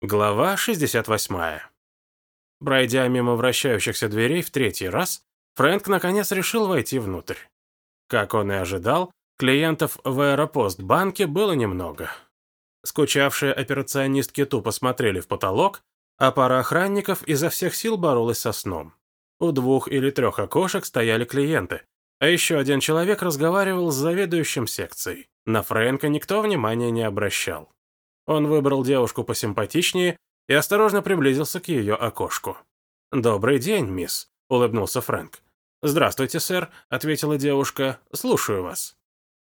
Глава 68. Пройдя мимо вращающихся дверей в третий раз, Фрэнк наконец решил войти внутрь. Как он и ожидал, клиентов в аэропостбанке было немного. Скучавшие операционистки тупо смотрели в потолок, а пара охранников изо всех сил боролась со сном. У двух или трех окошек стояли клиенты, а еще один человек разговаривал с заведующим секцией. На Фрэнка никто внимания не обращал. Он выбрал девушку посимпатичнее и осторожно приблизился к ее окошку. «Добрый день, мисс», — улыбнулся Фрэнк. «Здравствуйте, сэр», — ответила девушка. «Слушаю вас».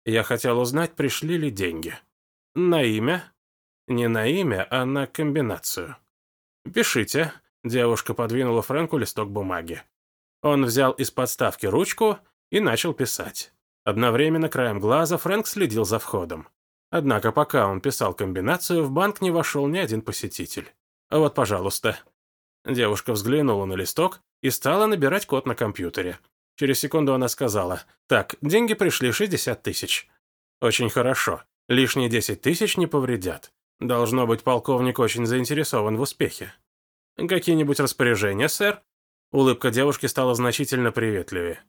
Я хотел узнать, пришли ли деньги. «На имя?» «Не на имя, а на комбинацию». «Пишите», — девушка подвинула Фрэнку листок бумаги. Он взял из подставки ручку и начал писать. Одновременно краем глаза Фрэнк следил за входом. Однако пока он писал комбинацию, в банк не вошел ни один посетитель. «Вот, пожалуйста». Девушка взглянула на листок и стала набирать код на компьютере. Через секунду она сказала, «Так, деньги пришли 60 тысяч». «Очень хорошо. Лишние 10 тысяч не повредят. Должно быть, полковник очень заинтересован в успехе». «Какие-нибудь распоряжения, сэр?» Улыбка девушки стала значительно приветливее.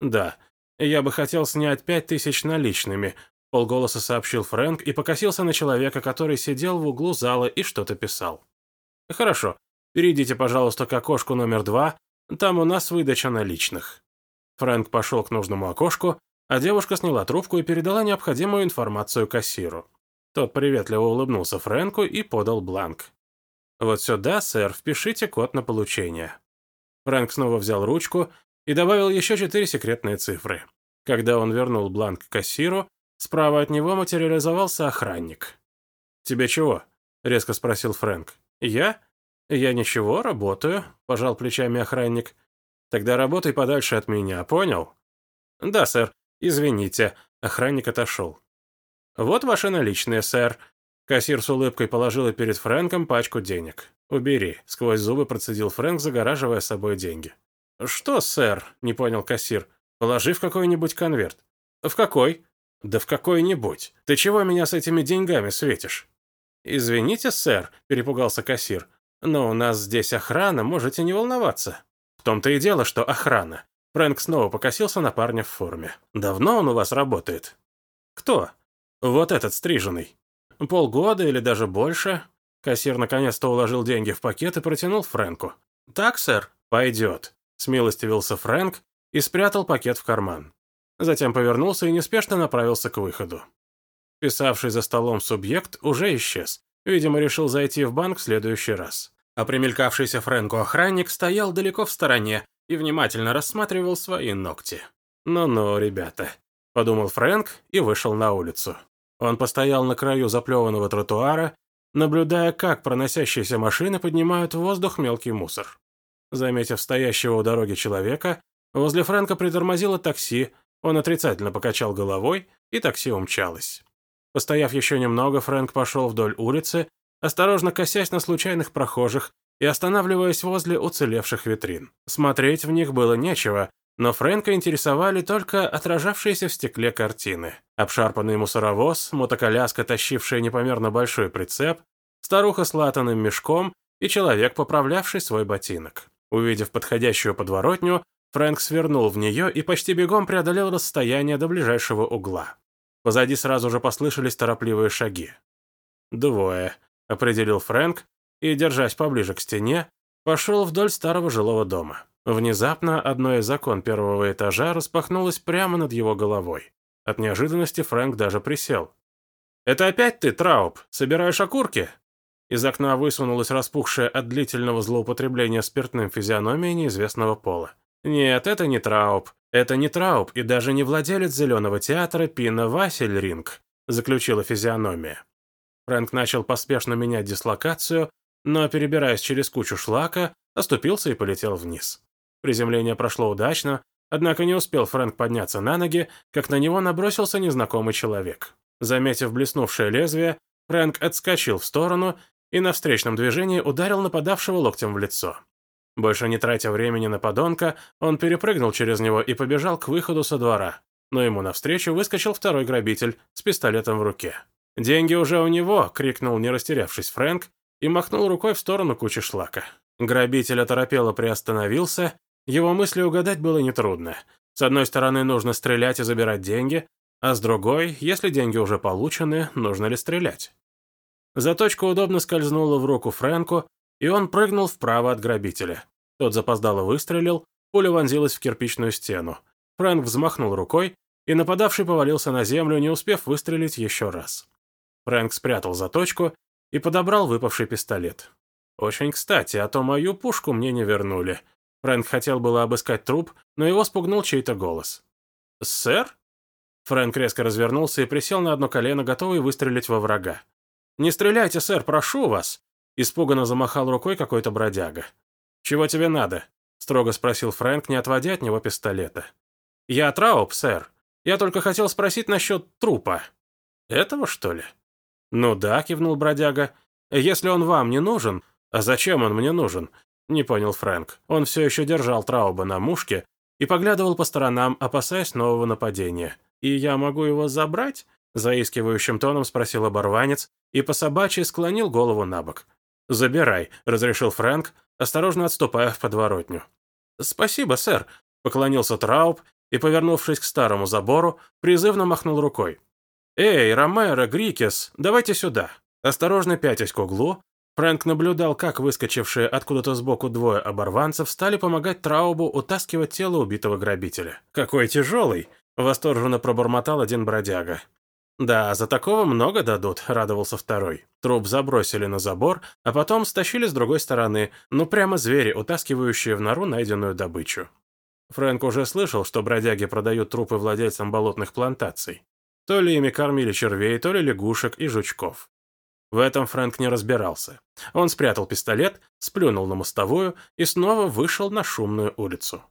«Да, я бы хотел снять пять тысяч наличными, полголоса сообщил Фрэнк и покосился на человека, который сидел в углу зала и что-то писал. «Хорошо. Перейдите, пожалуйста, к окошку номер два. Там у нас выдача наличных». Фрэнк пошел к нужному окошку, а девушка сняла трубку и передала необходимую информацию кассиру. Тот приветливо улыбнулся Фрэнку и подал бланк. «Вот сюда, сэр, впишите код на получение». Фрэнк снова взял ручку и добавил еще четыре секретные цифры. Когда он вернул бланк кассиру, Справа от него материализовался охранник. «Тебе чего?» — резко спросил Фрэнк. «Я? Я ничего, работаю», — пожал плечами охранник. «Тогда работай подальше от меня, понял?» «Да, сэр. Извините». Охранник отошел. «Вот ваши наличные, сэр». Кассир с улыбкой положила перед Фрэнком пачку денег. «Убери», — сквозь зубы процедил Фрэнк, загораживая собой деньги. «Что, сэр?» — не понял кассир. «Положи в какой-нибудь конверт». «В какой?» «Да в какой-нибудь. Ты чего меня с этими деньгами светишь?» «Извините, сэр», — перепугался кассир, «но у нас здесь охрана, можете не волноваться». «В том-то и дело, что охрана». Фрэнк снова покосился на парня в форме. «Давно он у вас работает?» «Кто?» «Вот этот стриженный». «Полгода или даже больше?» Кассир наконец-то уложил деньги в пакет и протянул Фрэнку. «Так, сэр?» «Пойдет», — смилостивился Фрэнк и спрятал пакет в карман. Затем повернулся и неспешно направился к выходу. Писавший за столом субъект уже исчез. Видимо, решил зайти в банк в следующий раз. А примелькавшийся Фрэнку охранник стоял далеко в стороне и внимательно рассматривал свои ногти. «Ну-ну, ребята», — подумал Фрэнк и вышел на улицу. Он постоял на краю заплеванного тротуара, наблюдая, как проносящиеся машины поднимают в воздух мелкий мусор. Заметив стоящего у дороги человека, возле Фрэнка притормозило такси, он отрицательно покачал головой, и такси умчалось. Постояв еще немного, Фрэнк пошел вдоль улицы, осторожно косясь на случайных прохожих и останавливаясь возле уцелевших витрин. Смотреть в них было нечего, но Фрэнка интересовали только отражавшиеся в стекле картины. Обшарпанный мусоровоз, мотоколяска, тащившая непомерно большой прицеп, старуха с латаным мешком и человек, поправлявший свой ботинок. Увидев подходящую подворотню, Фрэнк свернул в нее и почти бегом преодолел расстояние до ближайшего угла. Позади сразу же послышались торопливые шаги. «Двое», — определил Фрэнк, и, держась поближе к стене, пошел вдоль старого жилого дома. Внезапно одно из окон первого этажа распахнулось прямо над его головой. От неожиданности Фрэнк даже присел. «Это опять ты, Трауб? Собираешь окурки?» Из окна высунулась распухшая от длительного злоупотребления спиртным физиономия неизвестного пола. Нет, это не Трауб. Это не Трауб и даже не владелец Зеленого театра Пина Васельринг, заключила физиономия. Фрэнк начал поспешно менять дислокацию, но, перебираясь через кучу шлака, оступился и полетел вниз. Приземление прошло удачно, однако не успел Фрэнк подняться на ноги, как на него набросился незнакомый человек. Заметив блеснувшее лезвие, Фрэнк отскочил в сторону и на встречном движении ударил нападавшего локтем в лицо. Больше не тратя времени на подонка, он перепрыгнул через него и побежал к выходу со двора. Но ему навстречу выскочил второй грабитель с пистолетом в руке. «Деньги уже у него!» — крикнул, не растерявшись Фрэнк, и махнул рукой в сторону кучи шлака. Грабитель оторопело приостановился, его мысли угадать было нетрудно. С одной стороны, нужно стрелять и забирать деньги, а с другой, если деньги уже получены, нужно ли стрелять? Заточка удобно скользнула в руку Фрэнку, и он прыгнул вправо от грабителя. Тот запоздало выстрелил, пуля вонзилась в кирпичную стену. Фрэнк взмахнул рукой, и нападавший повалился на землю, не успев выстрелить еще раз. Фрэнк спрятал заточку и подобрал выпавший пистолет. Очень кстати, а то мою пушку мне не вернули. Фрэнк хотел было обыскать труп, но его спугнул чей-то голос. «Сэр?» Фрэнк резко развернулся и присел на одно колено, готовый выстрелить во врага. «Не стреляйте, сэр, прошу вас!» Испуганно замахал рукой какой-то бродяга. «Чего тебе надо?» — строго спросил Фрэнк, не отводя от него пистолета. «Я Трауп, сэр. Я только хотел спросить насчет трупа». «Этого, что ли?» «Ну да», — кивнул бродяга. «Если он вам не нужен...» «А зачем он мне нужен?» — не понял Фрэнк. Он все еще держал Трауба на мушке и поглядывал по сторонам, опасаясь нового нападения. «И я могу его забрать?» — заискивающим тоном спросил оборванец и по собачьи склонил голову на бок. «Забирай», — разрешил Фрэнк, осторожно отступая в подворотню. «Спасибо, сэр», — поклонился Трауб и, повернувшись к старому забору, призывно махнул рукой. «Эй, Ромеро, Грикес, давайте сюда!» Осторожно пятясь к углу, Фрэнк наблюдал, как выскочившие откуда-то сбоку двое оборванцев стали помогать Траубу утаскивать тело убитого грабителя. «Какой тяжелый!» — восторженно пробормотал один бродяга. «Да, за такого много дадут», — радовался второй. Труп забросили на забор, а потом стащили с другой стороны, ну прямо звери, утаскивающие в нору найденную добычу. Фрэнк уже слышал, что бродяги продают трупы владельцам болотных плантаций. То ли ими кормили червей, то ли лягушек и жучков. В этом Фрэнк не разбирался. Он спрятал пистолет, сплюнул на мостовую и снова вышел на шумную улицу.